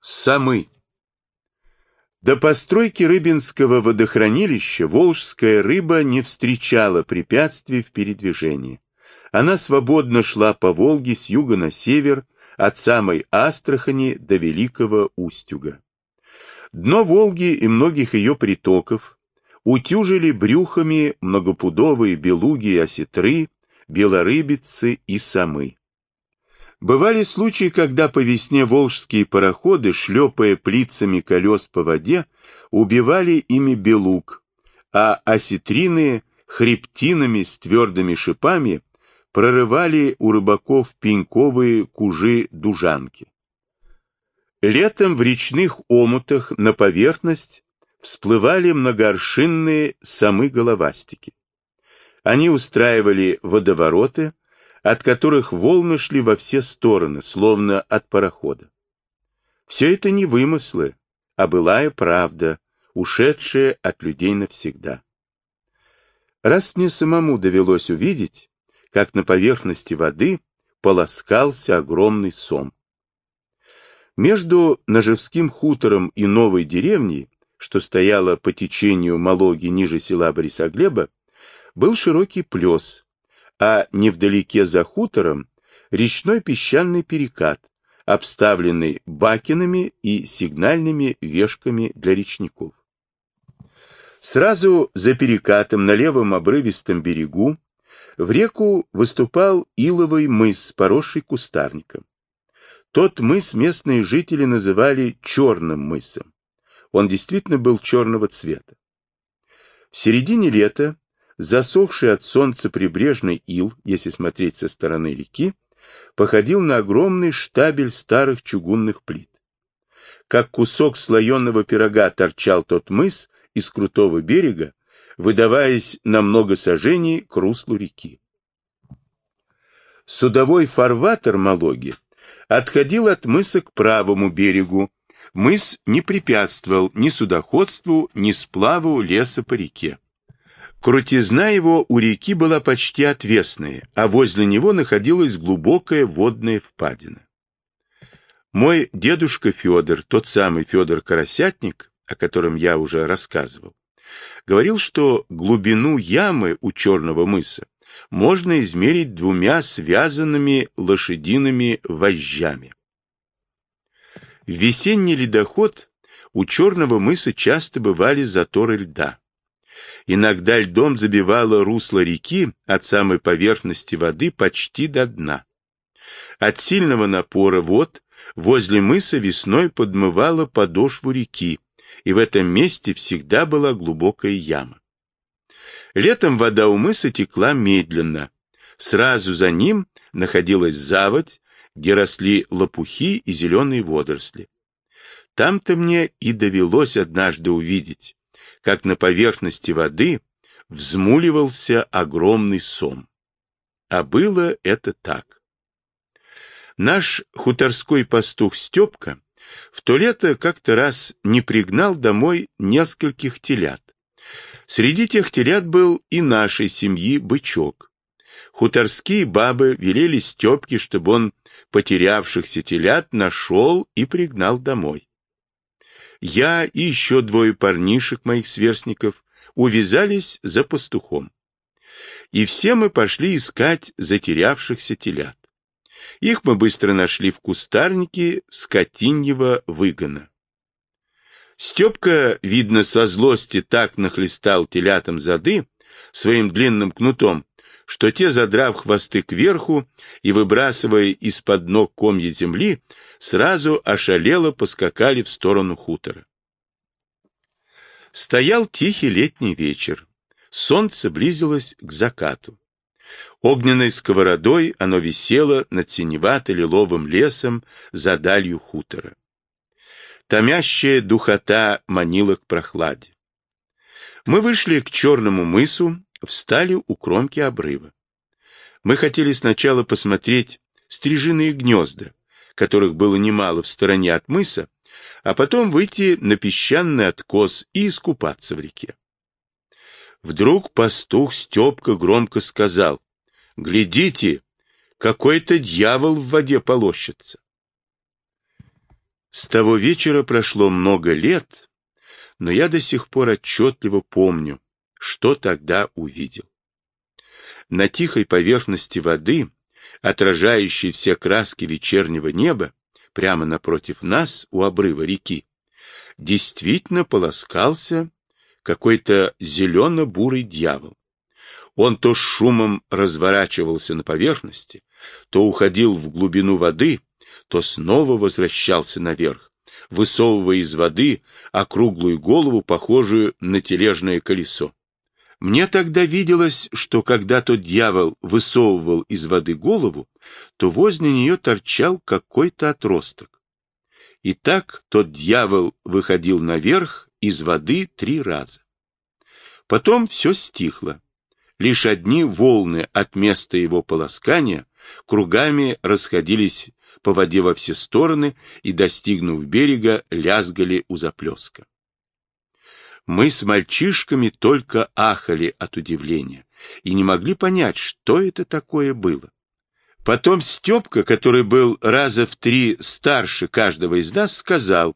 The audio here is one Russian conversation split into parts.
Самы. До постройки Рыбинского водохранилища волжская рыба не встречала препятствий в передвижении. Она свободно шла по Волге с юга на север, от самой Астрахани до Великого Устюга. Дно Волги и многих ее притоков утюжили брюхами многопудовые белуги и осетры, белорыбицы и самы. Бывали случаи, когда по весне волжские пароходы, шлепая плицами колес по воде, убивали ими белуг, а осетрины хребтинами с твердыми шипами прорывали у рыбаков пеньковые кужи-дужанки. Летом в речных омутах на поверхность всплывали многооршинные самы-головастики. Они устраивали водовороты, от которых волны шли во все стороны, словно от парохода. Все это не вымыслы, а былая правда, ушедшая от людей навсегда. Раз мне самому довелось увидеть, как на поверхности воды полоскался огромный сом. Между Ножевским хутором и новой деревней, что стояла по течению Малоги ниже села Борисоглеба, был широкий плес, а невдалеке за хутором речной песчаный перекат, обставленный бакинами и сигнальными вешками для речников. Сразу за перекатом на левом обрывистом берегу в реку выступал иловый мыс, поросший кустарником. Тот мыс местные жители называли черным мысом. Он действительно был черного цвета. В середине лета засохший от солнца прибрежный ил, если смотреть со стороны реки, походил на огромный штабель старых чугунных плит. Как кусок слоеного пирога торчал тот мыс из крутого берега, выдаваясь на много сажений к руслу реки. Судовой фарватер Малоги отходил от мыса к правому берегу. Мыс не препятствовал ни судоходству, ни сплаву леса по реке. Крутизна его у реки была почти отвесная, а возле него находилась глубокая водная впадина. Мой дедушка Федор, тот самый Федор Коросятник, о котором я уже рассказывал, говорил, что глубину ямы у Черного мыса можно измерить двумя связанными лошадиными вожжами. В весенний ледоход у Черного мыса часто бывали заторы льда. Иногда льдом забивало русло реки от самой поверхности воды почти до дна. От сильного напора вод возле мыса весной подмывало подошву реки, и в этом месте всегда была глубокая яма. Летом вода у мыса текла медленно. Сразу за ним находилась заводь, где росли лопухи и зеленые водоросли. Там-то мне и довелось однажды увидеть, как на поверхности воды взмуливался огромный сом. А было это так. Наш хуторской пастух Степка в то лето как-то раз не пригнал домой нескольких телят. Среди тех телят был и нашей семьи бычок. Хуторские бабы велели Степке, чтобы он потерявшихся телят нашел и пригнал домой я и еще двое парнишек моих сверстников увязались за пастухом. И все мы пошли искать затерявшихся телят. Их мы быстро нашли в кустарнике скотиньего выгона. Степка, видно, со злости так нахлестал телятам зады своим длинным кнутом, что те, задрав хвосты кверху и выбрасывая из-под ног комья земли, сразу ошалело поскакали в сторону хутора. Стоял тихий летний вечер. Солнце близилось к закату. Огненной сковородой оно висело над синевато-лиловым лесом за далью хутора. Томящая духота манила к прохладе. Мы вышли к черному мысу, встали у кромки обрыва. Мы хотели сначала посмотреть стрижиные гнезда, которых было немало в стороне от мыса, а потом выйти на песчаный откос и искупаться в реке. Вдруг пастух Степка громко сказал, «Глядите, какой-то дьявол в воде полощется!» С того вечера прошло много лет, но я до сих пор отчетливо помню, что тогда увидел. На тихой поверхности воды, отражающей все краски вечернего неба, прямо напротив нас, у обрыва реки, действительно полоскался какой-то зелено-бурый дьявол. Он то с шумом разворачивался на поверхности, то уходил в глубину воды, то снова возвращался наверх, высовывая из воды округлую голову, похожую на тележное колесо. Мне тогда виделось, что когда тот дьявол высовывал из воды голову, то возле нее торчал какой-то отросток. И так тот дьявол выходил наверх из воды три раза. Потом все стихло. Лишь одни волны от места его полоскания кругами расходились по воде во все стороны и, достигнув берега, лязгали у заплеска. Мы с мальчишками только ахали от удивления и не могли понять, что это такое было. Потом Степка, который был раза в три старше каждого из нас, сказал,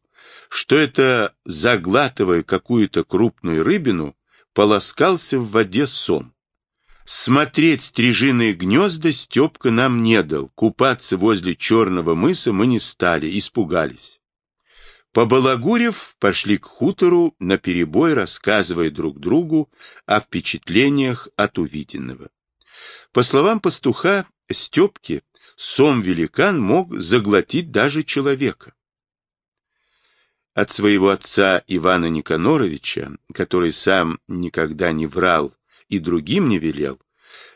что это, заглатывая какую-то крупную рыбину, полоскался в воде сом. Смотреть стрижиные гнезда Степка нам не дал, купаться возле черного мыса мы не стали, испугались. Побалагурев пошли к хутору, наперебой рассказывая друг другу о впечатлениях от увиденного. По словам пастуха Степки, сом-великан мог заглотить даже человека. От своего отца Ивана Никаноровича, который сам никогда не врал и другим не велел,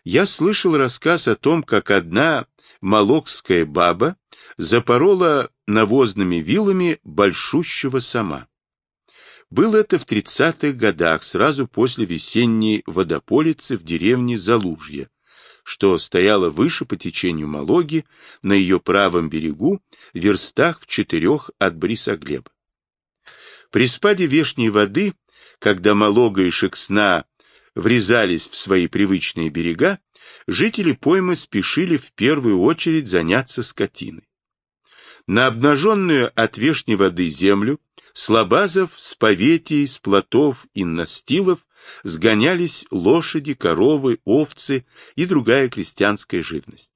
я слышал рассказ о том, как одна молокская баба запорола навозными вилами большущего сама. Было это в тридцатых годах, сразу после весенней водополицы в деревне Залужье, что стояло выше по течению Малоги, на ее правом берегу, в верстах в четырех от Борисоглеба. При спаде вешней воды, когда Малога и Шексна врезались в свои привычные берега, жители поймы спешили в первую очередь заняться скотиной. На обнаженную от вешней воды землю слабазов с поветий, с плотов и настилов сгонялись лошади, коровы, овцы и другая крестьянская живность.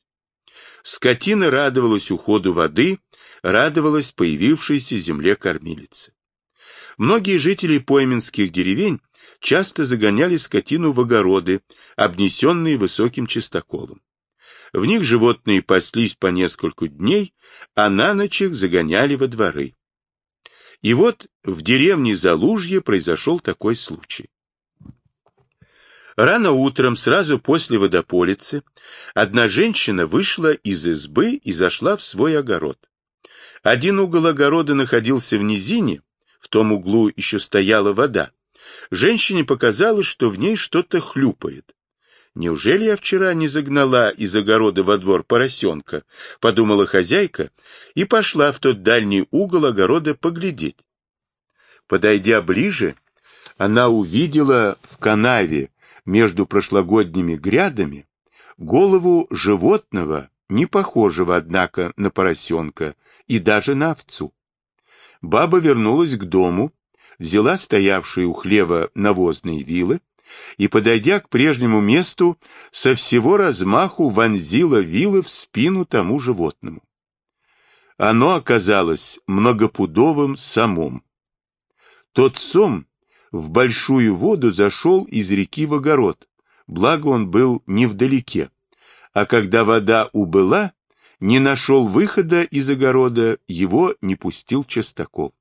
Скотина радовалась уходу воды, радовалась появившейся земле кормилицы. Многие жители пойменских деревень часто загоняли скотину в огороды, обнесенные высоким чистоколом. В них животные паслись по несколько дней, а на ночь их загоняли во дворы. И вот в деревне Залужье произошел такой случай. Рано утром, сразу после водополицы, одна женщина вышла из избы и зашла в свой огород. Один угол огорода находился в низине, в том углу еще стояла вода. Женщине показалось, что в ней что-то хлюпает. Неужели я вчера не загнала из огорода во двор поросенка? Подумала хозяйка и пошла в тот дальний угол огорода поглядеть. Подойдя ближе, она увидела в канаве между прошлогодними грядами голову животного, не похожего, однако, на поросенка и даже на овцу. Баба вернулась к дому, взяла стоявшие у хлева навозные вилы, и, подойдя к прежнему месту, со всего размаху вонзила вилы в спину тому животному. Оно оказалось многопудовым самом. Тот сом в большую воду зашел из реки в огород, благо он был невдалеке, а когда вода убыла, не нашел выхода из огорода, его не пустил частокол.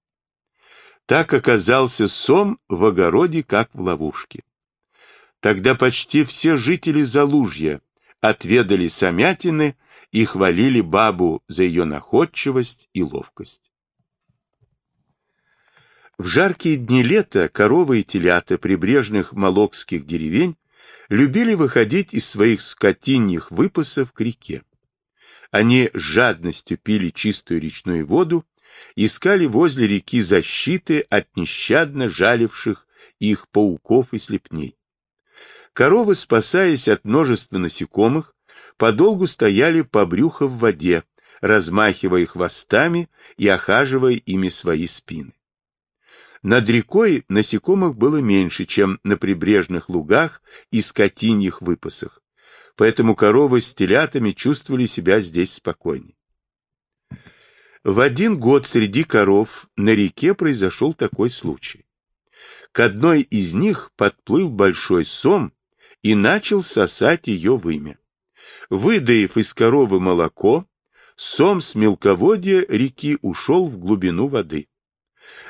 Так оказался сом в огороде, как в ловушке. Тогда почти все жители Залужья отведали самятины и хвалили бабу за ее находчивость и ловкость. В жаркие дни лета коровы и телята прибрежных молокских деревень любили выходить из своих скотиньих выпасов к реке. Они с жадностью пили чистую речную воду, искали возле реки защиты от нещадно жаливших их пауков и слепней. Коровы, спасаясь от множества насекомых, подолгу стояли по брюхо в воде, размахивая хвостами и охаживая ими свои спины. Над рекой насекомых было меньше, чем на прибрежных лугах и скотиньих выпасах, поэтому коровы с телятами чувствовали себя здесь спокойнее. В один год среди коров на реке произошел такой случай. К одной из них подплыл большой сом и начал сосать ее вымя. Выдаив из коровы молоко, сом с мелководья реки ушел в глубину воды.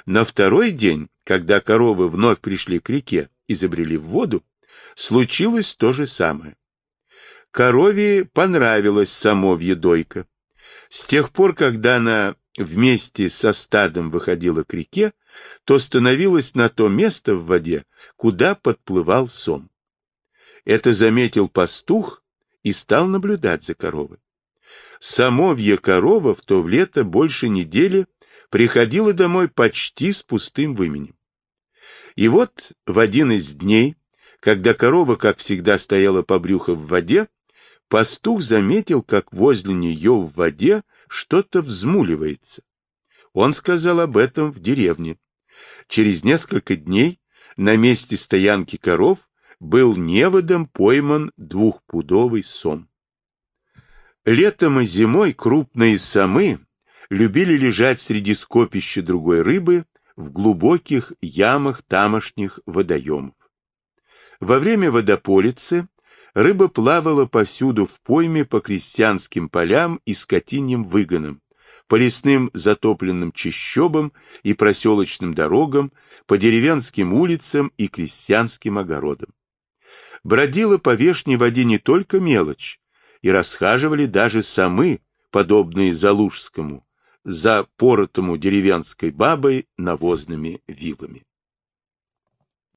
На второй день, когда коровы вновь пришли к реке и забрели в воду, случилось то же самое. Корове понравилась самовья дойка. С тех пор, когда она вместе со стадом выходила к реке, то становилась на то место в воде, куда подплывал сом. Это заметил пастух и стал наблюдать за коровой. Самовья корова в то в лето больше недели приходила домой почти с пустым выменем. И вот в один из дней, когда корова, как всегда, стояла по брюху в воде, пастух заметил, как возле нее в воде что-то взмуливается. Он сказал об этом в деревне. Через несколько дней на месте стоянки коров был неводом пойман двухпудовый сом. Летом и зимой крупные самы любили лежать среди скопища другой рыбы в глубоких ямах тамошних водоемов. Во время водополицы рыба плавала повсюду в пойме по крестьянским полям и скотиньим выгонам, по лесным затопленным чащобам и проселочным дорогам, по деревенским улицам и крестьянским огородам. Бродила по вешней воде не только мелочь, и расхаживали даже самы, подобные Залужскому, за поротому деревенской бабой навозными вилами.